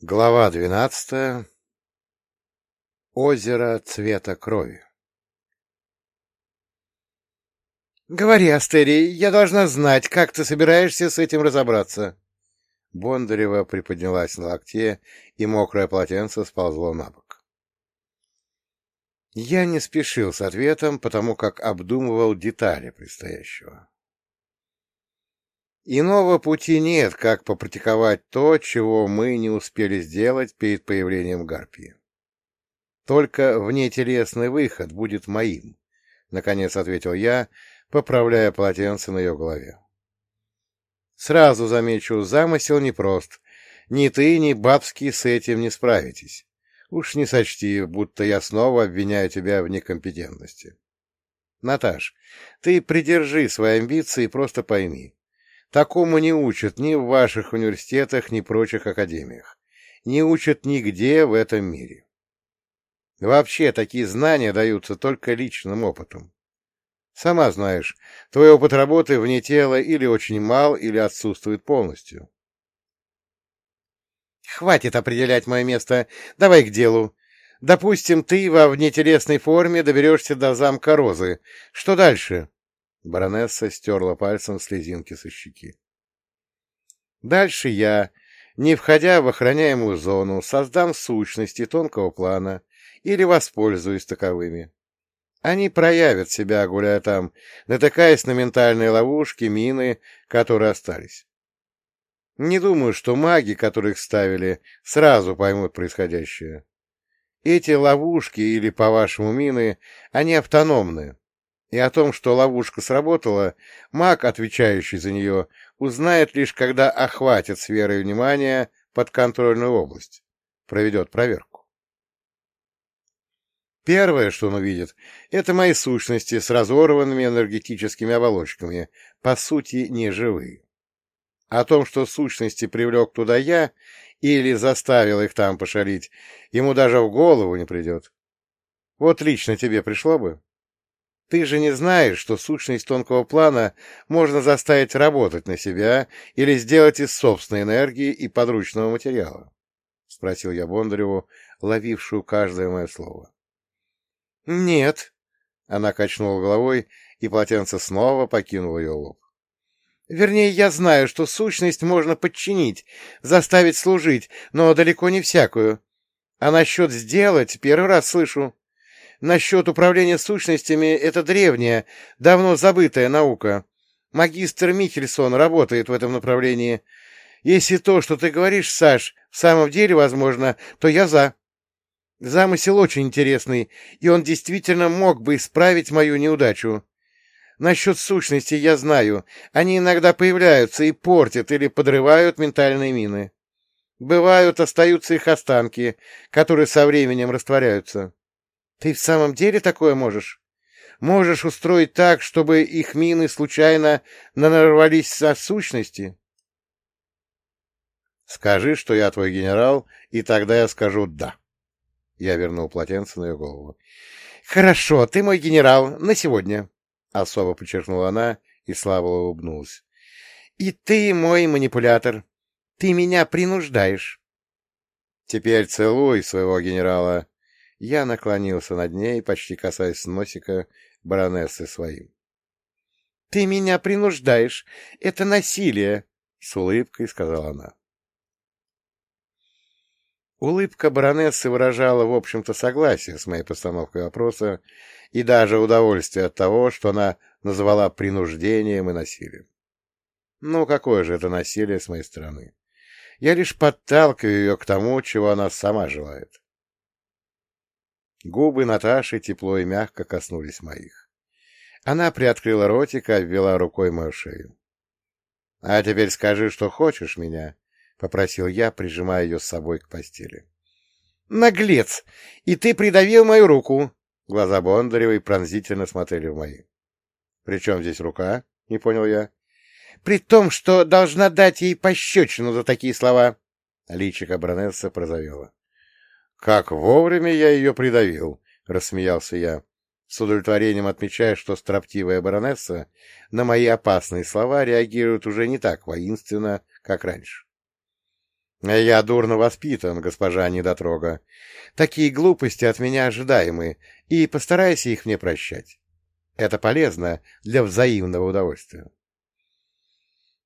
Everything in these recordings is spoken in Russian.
Глава двенадцатая. Озеро цвета крови. «Говори, Астерий, я должна знать, как ты собираешься с этим разобраться». Бондарева приподнялась на локте, и мокрое полотенце сползло на бок. Я не спешил с ответом, потому как обдумывал детали предстоящего. Иного пути нет, как попрактиковать то, чего мы не успели сделать перед появлением Гарпии. Только внетелесный выход будет моим, — наконец ответил я, поправляя полотенце на ее голове. Сразу замечу, замысел непрост. Ни ты, ни бабский с этим не справитесь. Уж не сочти, будто я снова обвиняю тебя в некомпетентности. Наташ, ты придержи свои амбиции и просто пойми. Такому не учат ни в ваших университетах, ни прочих академиях. Не учат нигде в этом мире. Вообще, такие знания даются только личным опытом. Сама знаешь, твой опыт работы вне тела или очень мал, или отсутствует полностью. Хватит определять мое место. Давай к делу. Допустим, ты во внетелесной форме доберешься до замка Розы. Что дальше? Баронесса стерла пальцем слезинки со щеки. Дальше я, не входя в охраняемую зону, создам сущности тонкого плана или воспользуюсь таковыми. Они проявят себя, гуляя там, натыкаясь на ментальные ловушки, мины, которые остались. Не думаю, что маги, которых ставили, сразу поймут происходящее. Эти ловушки, или, по-вашему, мины, они автономны, и о том, что ловушка сработала, маг, отвечающий за нее, узнает лишь, когда охватит сферой внимания подконтрольную область, проведет проверку. Первое, что он увидит, это мои сущности с разорванными энергетическими оболочками, по сути, неживые. О том, что сущности привлек туда я или заставил их там пошалить, ему даже в голову не придет. Вот лично тебе пришло бы? Ты же не знаешь, что сущность тонкого плана можно заставить работать на себя или сделать из собственной энергии и подручного материала? — спросил я Бондареву, ловившую каждое мое слово. — Нет. Она качнула головой, и полотенце снова покинуло ее лоб. — Вернее, я знаю, что сущность можно подчинить, заставить служить, но далеко не всякую. А насчет сделать первый раз слышу. Насчет управления сущностями — это древняя, давно забытая наука. Магистр Михельсон работает в этом направлении. Если то, что ты говоришь, Саш, в самом деле возможно, то я за. Замысел очень интересный, и он действительно мог бы исправить мою неудачу. Насчет сущности я знаю. Они иногда появляются и портят или подрывают ментальные мины. Бывают, остаются их останки, которые со временем растворяются. Ты в самом деле такое можешь? Можешь устроить так, чтобы их мины случайно нарвались на сущности? Скажи, что я твой генерал, и тогда я скажу «да». Я вернул полотенце на ее голову. «Хорошо, ты мой генерал на сегодня», — особо подчеркнула она и слабо улыбнулась. «И ты мой манипулятор. Ты меня принуждаешь». «Теперь целуй своего генерала», я наклонился над ней, почти касаясь носика баронессы своим. — Ты меня принуждаешь. Это насилие, — с улыбкой сказала она. Улыбка баронессы выражала, в общем-то, согласие с моей постановкой вопроса и даже удовольствие от того, что она назвала принуждением и насилием. Ну, какое же это насилие с моей стороны? Я лишь подталкиваю ее к тому, чего она сама желает. Губы Наташи тепло и мягко коснулись моих. Она приоткрыла ротик и обвела рукой мою шею. — А теперь скажи, что хочешь меня, — попросил я, прижимая ее с собой к постели. — Наглец! И ты придавил мою руку! Глаза Бондаревой пронзительно смотрели в мои. — При чем здесь рука? — не понял я. — При том, что должна дать ей пощечину за такие слова. Личико баронесса прозовела. «Как вовремя я ее придавил!» — рассмеялся я, с удовлетворением отмечая, что строптивая баронесса на мои опасные слова реагирует уже не так воинственно, как раньше. Я дурно воспитан, госпожа недотрога. Такие глупости от меня ожидаемы, и постарайся их мне прощать. Это полезно для взаимного удовольствия.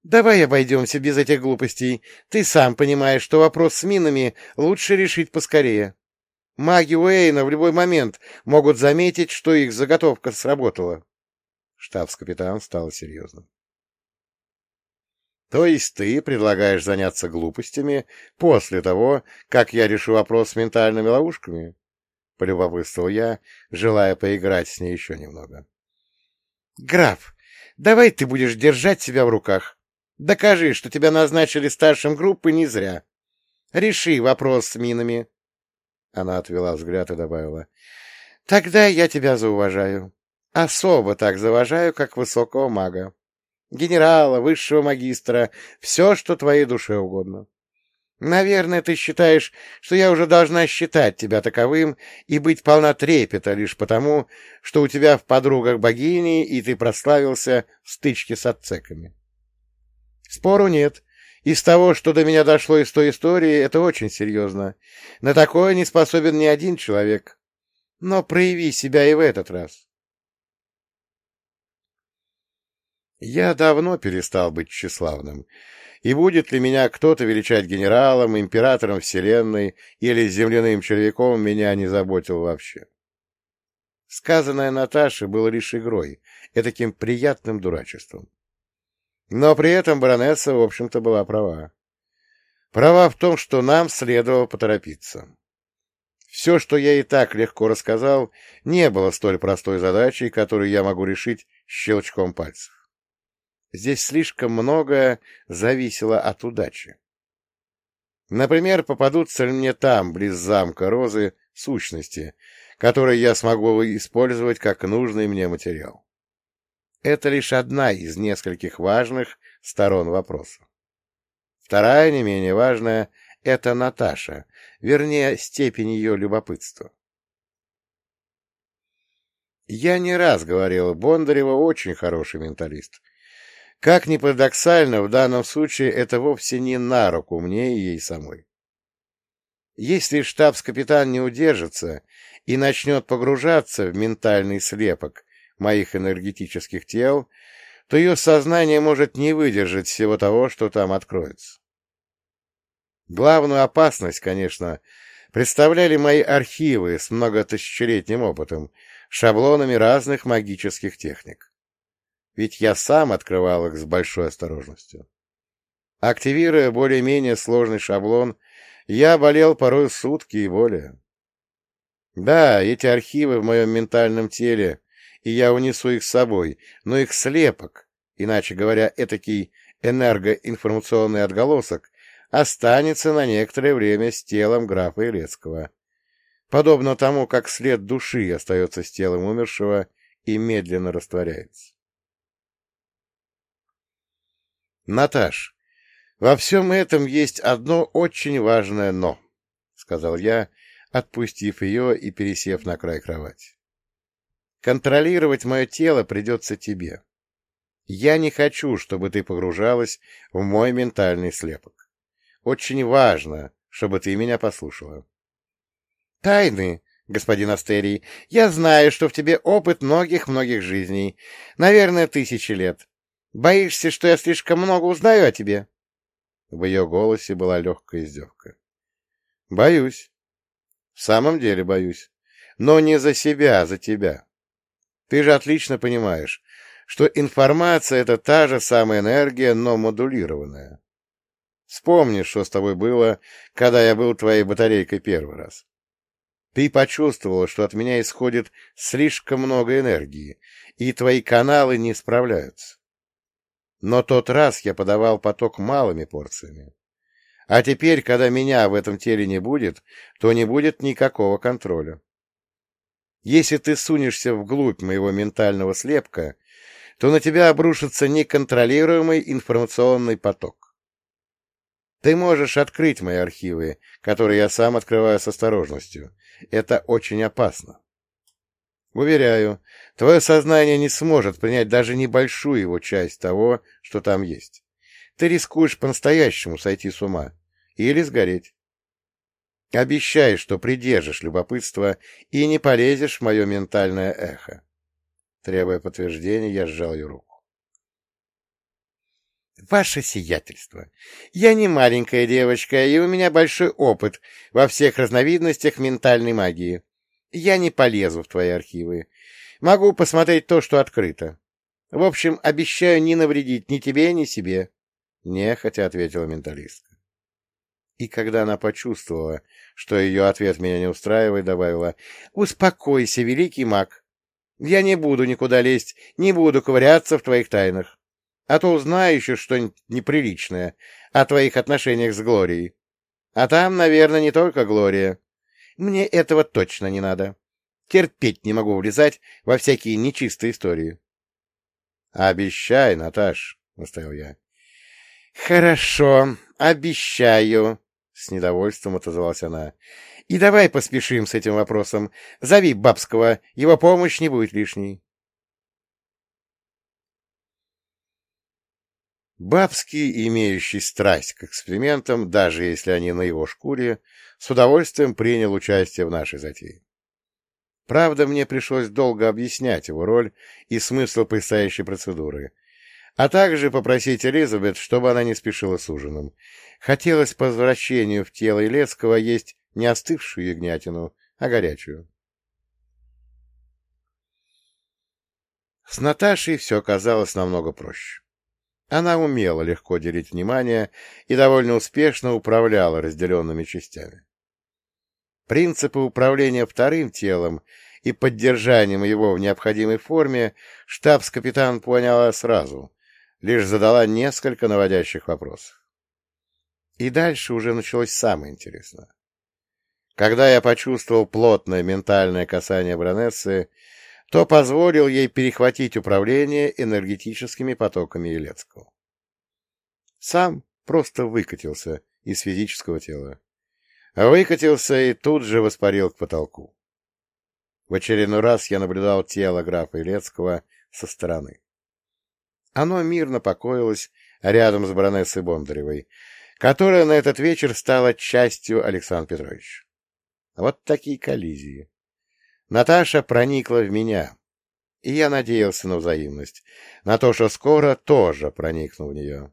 Давай обойдемся без этих глупостей. Ты сам понимаешь, что вопрос с минами лучше решить поскорее. Маги Уэйна в любой момент могут заметить, что их заготовка сработала. Штабс-капитан стал серьезным. То есть ты предлагаешь заняться глупостями после того, как я решу вопрос с ментальными ловушками? Полюбопытствовал я, желая поиграть с ней еще немного. — Граф, давай ты будешь держать себя в руках. Докажи, что тебя назначили старшим группы не зря. Реши вопрос с минами. Она отвела взгляд и добавила. — Тогда я тебя зауважаю. Особо так зауважаю, как высокого мага генерала, высшего магистра, все, что твоей душе угодно. Наверное, ты считаешь, что я уже должна считать тебя таковым и быть полна трепета лишь потому, что у тебя в подругах богини, и ты прославился в стычке с отцеками. Спору нет. Из того, что до меня дошло из той истории, это очень серьезно. На такое не способен ни один человек. Но прояви себя и в этот раз. Я давно перестал быть тщеславным, и будет ли меня кто-то величать генералом, императором вселенной или земляным червяком, меня не заботил вообще. Сказанное Наташе было лишь игрой, таким приятным дурачеством. Но при этом баронесса, в общем-то, была права. Права в том, что нам следовало поторопиться. Все, что я и так легко рассказал, не было столь простой задачей, которую я могу решить щелчком пальцев. Здесь слишком многое зависело от удачи. Например, попадутся ли мне там, близ замка Розы, сущности, которые я смогу использовать как нужный мне материал. Это лишь одна из нескольких важных сторон вопроса. Вторая, не менее важная, — это Наташа, вернее, степень ее любопытства. Я не раз говорил, Бондарева очень хороший менталист, как ни парадоксально, в данном случае это вовсе не на руку мне и ей самой. Если штабс-капитан не удержится и начнет погружаться в ментальный слепок моих энергетических тел, то ее сознание может не выдержать всего того, что там откроется. Главную опасность, конечно, представляли мои архивы с многотысячелетним опытом, шаблонами разных магических техник ведь я сам открывал их с большой осторожностью. Активируя более-менее сложный шаблон, я болел порой сутки и более. Да, эти архивы в моем ментальном теле, и я унесу их с собой, но их слепок, иначе говоря, этакий энергоинформационный отголосок, останется на некоторое время с телом графа Илецкого, подобно тому, как след души остается с телом умершего и медленно растворяется. Наташ, во всем этом есть одно очень важное «но», — сказал я, отпустив ее и пересев на край кровати. Контролировать мое тело придется тебе. Я не хочу, чтобы ты погружалась в мой ментальный слепок. Очень важно, чтобы ты меня послушала. Тайны, господин Астерий, я знаю, что в тебе опыт многих-многих жизней, наверное, тысячи лет. Боишься, что я слишком много узнаю о тебе? В ее голосе была легкая издевка. — Боюсь. В самом деле боюсь. Но не за себя, а за тебя. Ты же отлично понимаешь, что информация — это та же самая энергия, но модулированная. Вспомни, что с тобой было, когда я был твоей батарейкой первый раз. Ты почувствовала, что от меня исходит слишком много энергии, и твои каналы не справляются. Но тот раз я подавал поток малыми порциями. А теперь, когда меня в этом теле не будет, то не будет никакого контроля. Если ты сунешься вглубь моего ментального слепка, то на тебя обрушится неконтролируемый информационный поток. Ты можешь открыть мои архивы, которые я сам открываю с осторожностью. Это очень опасно. Уверяю, твое сознание не сможет принять даже небольшую его часть того, что там есть. Ты рискуешь по-настоящему сойти с ума, или сгореть. Обещай, что придержишь любопытство и не полезешь в мое ментальное эхо. Требуя подтверждения, я сжал ее руку. Ваше сиятельство, я не маленькая девочка, и у меня большой опыт во всех разновидностях ментальной магии. Я не полезу в твои архивы. Могу посмотреть то, что открыто. В общем, обещаю не навредить ни тебе, ни себе. Нехотя ответила менталистка. И когда она почувствовала, что ее ответ меня не устраивает, добавила, «Успокойся, великий маг. Я не буду никуда лезть, не буду ковыряться в твоих тайнах. А то узнаю еще что-нибудь неприличное о твоих отношениях с Глорией. А там, наверное, не только Глория. Мне этого точно не надо. Терпеть не могу влезать во всякие нечистые истории. — Обещай, Наташ, — настоял я. — Хорошо, обещаю, — с недовольством отозвалась она. — И давай поспешим с этим вопросом. Зови Бабского, его помощь не будет лишней. Бабский, имеющий страсть к экспериментам, даже если они на его шкуре, с удовольствием принял участие в нашей затее. Правда, мне пришлось долго объяснять его роль и смысл предстоящей процедуры, а также попросить Элизабет, чтобы она не спешила с ужином. Хотелось по возвращению в тело Илецкого есть не остывшую ягнятину, а горячую. С Наташей все оказалось намного проще. Она умела легко делить внимание и довольно успешно управляла разделенными частями. Принципы управления вторым телом и поддержанием его в необходимой форме штабс-капитан поняла сразу, лишь задала несколько наводящих вопросов. И дальше уже началось самое интересное. Когда я почувствовал плотное ментальное касание Бронессы, то позволил ей перехватить управление энергетическими потоками Елецкого. Сам просто выкатился из физического тела. Выкатился и тут же воспарил к потолку. В очередной раз я наблюдал тело графа Илецкого со стороны. Оно мирно покоилось рядом с баронессой Бондаревой, которая на этот вечер стала частью Александра Петровича. Вот такие коллизии. Наташа проникла в меня, и я надеялся на взаимность, на то, что скоро тоже проникну в нее.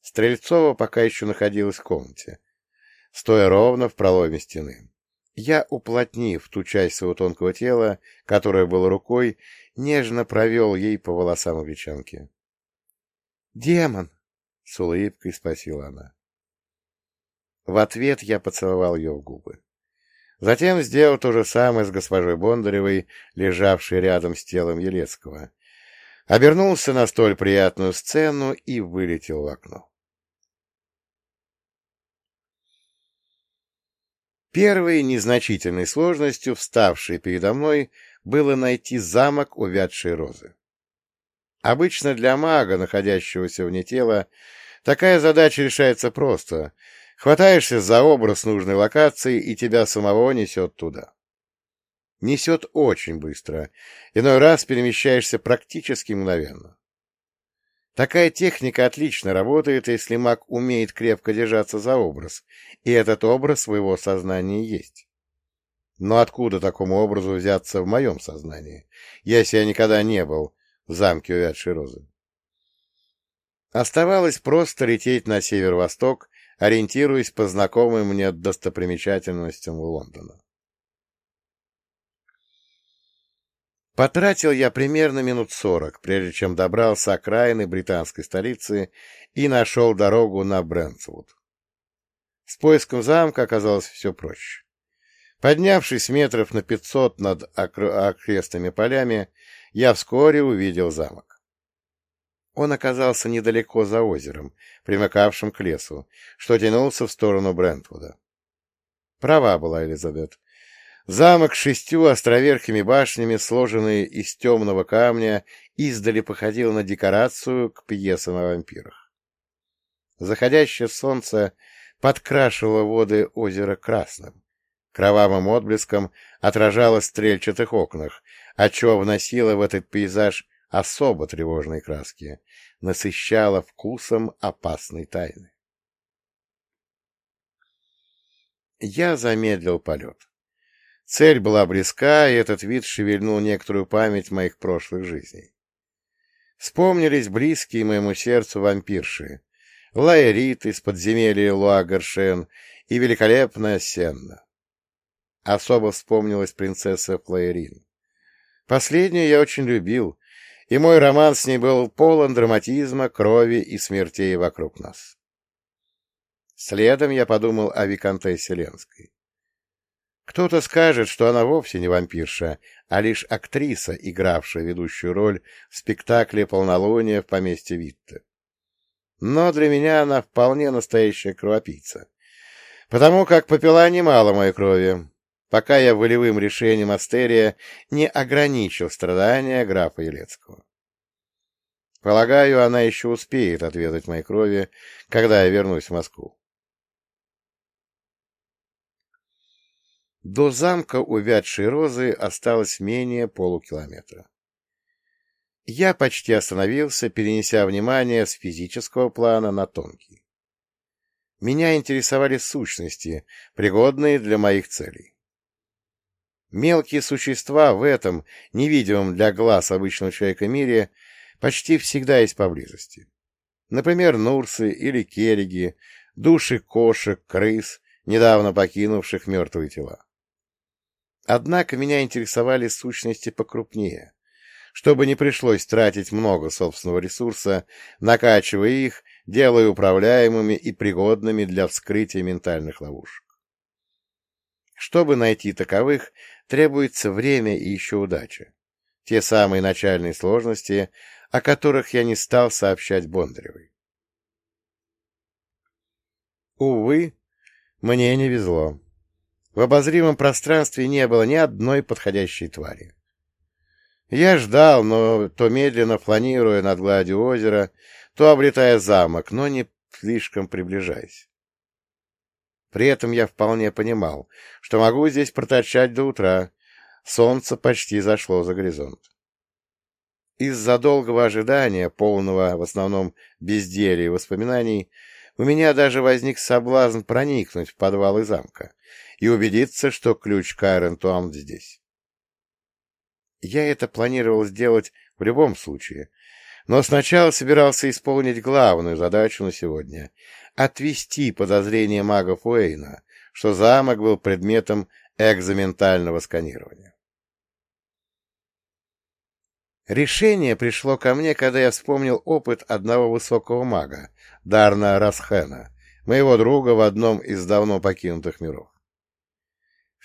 Стрельцова пока еще находилась в комнате, стоя ровно в проломе стены. Я, уплотнив ту часть своего тонкого тела, которая была рукой, нежно провел ей по волосам и плечанке. «Демон!» — с улыбкой спросила она. В ответ я поцеловал ее в губы. Затем сделал то же самое с госпожой Бондаревой, лежавшей рядом с телом Елецкого. Обернулся на столь приятную сцену и вылетел в окно. Первой незначительной сложностью, вставшей передо мной, было найти замок увядшей розы. Обычно для мага, находящегося вне тела, такая задача решается просто — Хватаешься за образ нужной локации, и тебя самого несет туда. Несет очень быстро, иной раз перемещаешься практически мгновенно. Такая техника отлично работает, если маг умеет крепко держаться за образ, и этот образ в его сознании есть. Но откуда такому образу взяться в моем сознании, если я никогда не был в замке увядшей розы? Оставалось просто лететь на северо-восток ориентируясь по знакомым мне достопримечательностям Лондона. Потратил я примерно минут сорок, прежде чем добрался окраины британской столицы и нашел дорогу на Брентвуд. С поиском замка оказалось все проще. Поднявшись метров на пятьсот над окрестными полями, я вскоре увидел замок. Он оказался недалеко за озером, примыкавшим к лесу, что тянулся в сторону Брентвуда. Права была Элизабет. Замок с шестью островерхими башнями, сложенный из темного камня, издали походил на декорацию к пьесам о вампирах. Заходящее солнце подкрашивало воды озера красным. Кровавым отблеском отражалось в стрельчатых окнах, отчего вносило в этот пейзаж особо тревожной краски, насыщала вкусом опасной тайны. Я замедлил полет. Цель была близка, и этот вид шевельнул некоторую память моих прошлых жизней. Вспомнились близкие моему сердцу вампирши, Лаэрит из подземелья Луагаршен и великолепная Сенна. Особо вспомнилась принцесса Флаерин. Последнюю я очень любил, и мой роман с ней был полон драматизма, крови и смертей вокруг нас. Следом я подумал о Викантессе Ленской. Кто-то скажет, что она вовсе не вампирша, а лишь актриса, игравшая ведущую роль в спектакле «Полнолуние» в поместье Витте. Но для меня она вполне настоящая кровопийца, потому как попила немало моей крови, пока я волевым решением Астерия не ограничил страдания графа Елецкого. Полагаю, она еще успеет отведать моей крови, когда я вернусь в Москву. До замка увядшей розы осталось менее полукилометра. Я почти остановился, перенеся внимание с физического плана на тонкий. Меня интересовали сущности, пригодные для моих целей. Мелкие существа в этом, невидимом для глаз обычного человека мире, почти всегда есть поблизости. Например, нурсы или кереги, души кошек, крыс, недавно покинувших мертвые тела. Однако меня интересовали сущности покрупнее, чтобы не пришлось тратить много собственного ресурса, накачивая их, делая управляемыми и пригодными для вскрытия ментальных ловушек. Чтобы найти таковых, требуется время и еще удача. Те самые начальные сложности, о которых я не стал сообщать Бондаревой. Увы, мне не везло. В обозримом пространстве не было ни одной подходящей твари. Я ждал, но то медленно фланируя над гладью озера, то облетая замок, но не слишком приближаясь. При этом я вполне понимал, что могу здесь проторчать до утра. Солнце почти зашло за горизонт. Из-за долгого ожидания, полного в основном безделия и воспоминаний, у меня даже возник соблазн проникнуть в подвалы замка, и убедиться, что ключ к Айрентуам здесь. Я это планировал сделать в любом случае, но сначала собирался исполнить главную задачу на сегодня — отвести подозрение магов Уэйна, что замок был предметом экзаментального сканирования. Решение пришло ко мне, когда я вспомнил опыт одного высокого мага, Дарна Расхена, моего друга в одном из давно покинутых миров.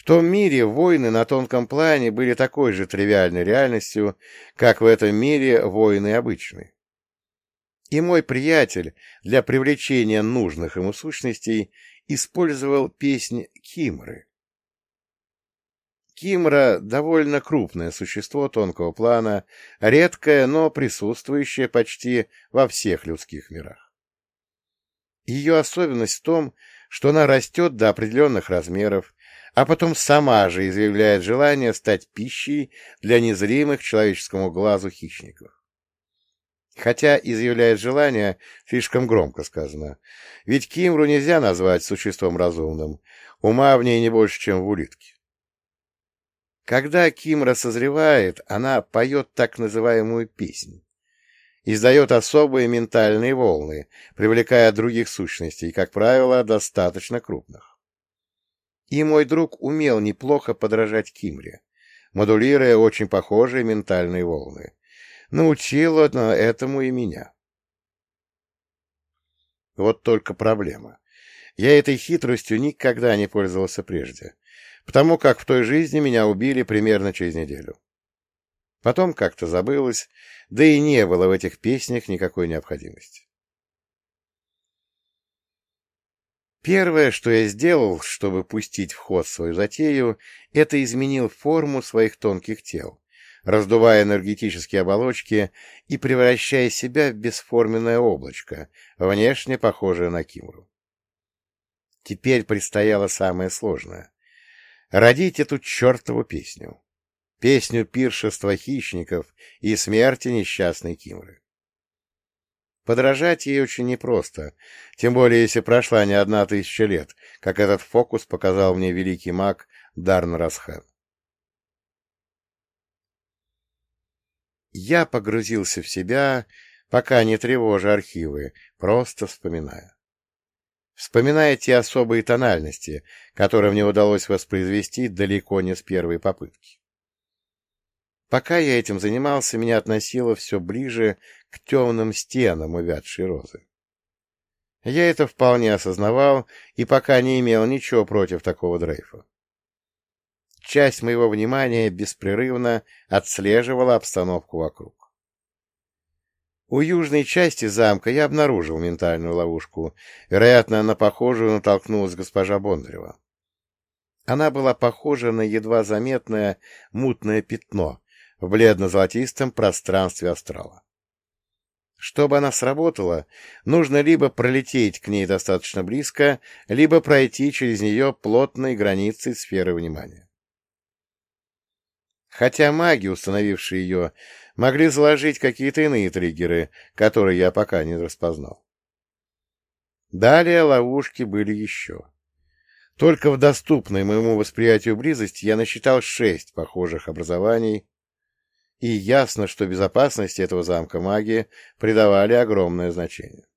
Том мире войны на тонком плане были такой же тривиальной реальностью, как в этом мире войны обычные. И мой приятель для привлечения нужных ему сущностей использовал песнь Кимры. Кимра — довольно крупное существо тонкого плана, редкое, но присутствующее почти во всех людских мирах. Ее особенность в том, что она растет до определенных размеров, а потом сама же изъявляет желание стать пищей для незримых человеческому глазу хищников. Хотя изъявляет желание, слишком громко сказано, ведь Кимру нельзя назвать существом разумным, ума в ней не больше, чем в улитке. Когда Кимра созревает, она поет так называемую песнь, издает особые ментальные волны, привлекая других сущностей, как правило, достаточно крупных. И мой друг умел неплохо подражать Кимре, модулируя очень похожие ментальные волны. Научил этому и меня. Вот только проблема. Я этой хитростью никогда не пользовался прежде, потому как в той жизни меня убили примерно через неделю. Потом как-то забылось, да и не было в этих песнях никакой необходимости. Первое, что я сделал, чтобы пустить в ход свою затею, это изменил форму своих тонких тел, раздувая энергетические оболочки и превращая себя в бесформенное облачко, внешне похожее на кимру. Теперь предстояло самое сложное — родить эту чертову песню. Песню пиршества хищников и смерти несчастной Кимры. Подражать ей очень непросто, тем более если прошла не одна тысяча лет, как этот фокус показал мне великий маг Дарн Расхан. Я погрузился в себя, пока не тревожа архивы, просто вспоминая. Вспоминая те особые тональности, которые мне удалось воспроизвести далеко не с первой попытки. Пока я этим занимался, меня относило все ближе к темным стенам увядшей розы. Я это вполне осознавал и пока не имел ничего против такого дрейфа. Часть моего внимания беспрерывно отслеживала обстановку вокруг. У южной части замка я обнаружил ментальную ловушку. Вероятно, на похожую натолкнулась госпожа Бондарева. Она была похожа на едва заметное мутное пятно в бледно-золотистом пространстве астрала. Чтобы она сработала, нужно либо пролететь к ней достаточно близко, либо пройти через нее плотной границей сферы внимания. Хотя маги, установившие ее, могли заложить какие-то иные триггеры, которые я пока не распознал. Далее ловушки были еще. Только в доступной моему восприятию близости я насчитал шесть похожих образований, и ясно, что безопасности этого замка маги придавали огромное значение.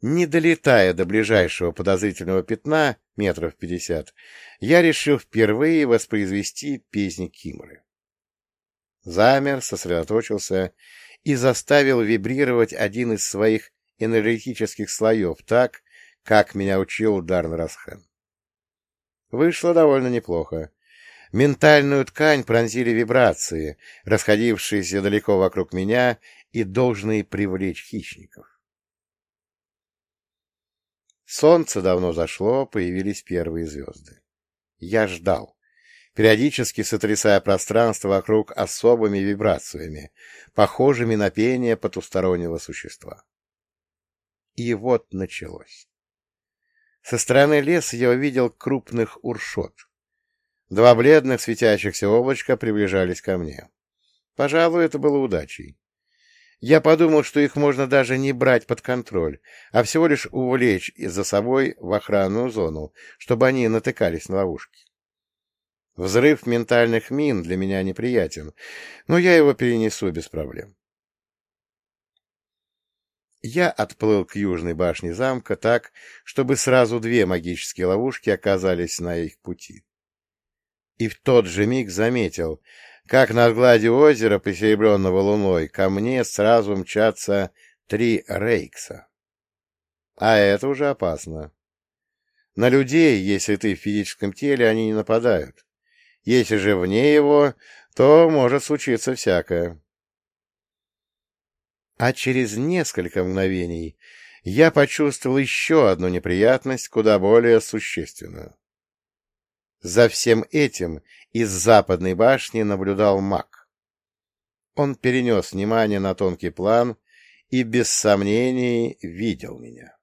Не долетая до ближайшего подозрительного пятна, метров пятьдесят, я решил впервые воспроизвести песни Кимры. Замер, сосредоточился и заставил вибрировать один из своих энергетических слоев так, как меня учил Дарн Расхан. Вышло довольно неплохо. Ментальную ткань пронзили вибрации, расходившиеся далеко вокруг меня и должные привлечь хищников. Солнце давно зашло, появились первые звезды. Я ждал, периодически сотрясая пространство вокруг особыми вибрациями, похожими на пение потустороннего существа. И вот началось. Со стороны леса я увидел крупных уршот. Два бледных светящихся облачка приближались ко мне. Пожалуй, это было удачей. Я подумал, что их можно даже не брать под контроль, а всего лишь увлечь за собой в охранную зону, чтобы они натыкались на ловушки. Взрыв ментальных мин для меня неприятен, но я его перенесу без проблем. Я отплыл к южной башне замка так, чтобы сразу две магические ловушки оказались на их пути. И в тот же миг заметил, как над гладью озера, посеребренного луной, ко мне сразу мчатся три рейкса. А это уже опасно. На людей, если ты в физическом теле, они не нападают. Если же вне его, то может случиться всякое. А через несколько мгновений я почувствовал еще одну неприятность, куда более существенную. За всем этим из западной башни наблюдал маг. Он перенес внимание на тонкий план и без сомнений видел меня.